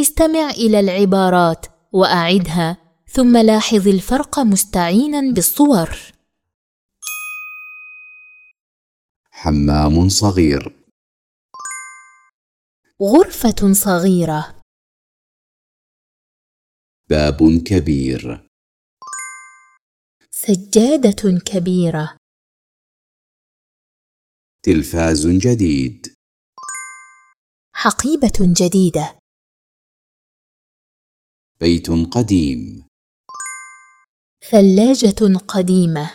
استمع إلى العبارات وأعدها ثم لاحظ الفرق مستعينا بالصور. حمام صغير. غرفة صغيرة. باب كبير. سجادة كبيرة. تلفاز جديد. حقيبة جديدة. بيت قديم. ثلاجة قديمة.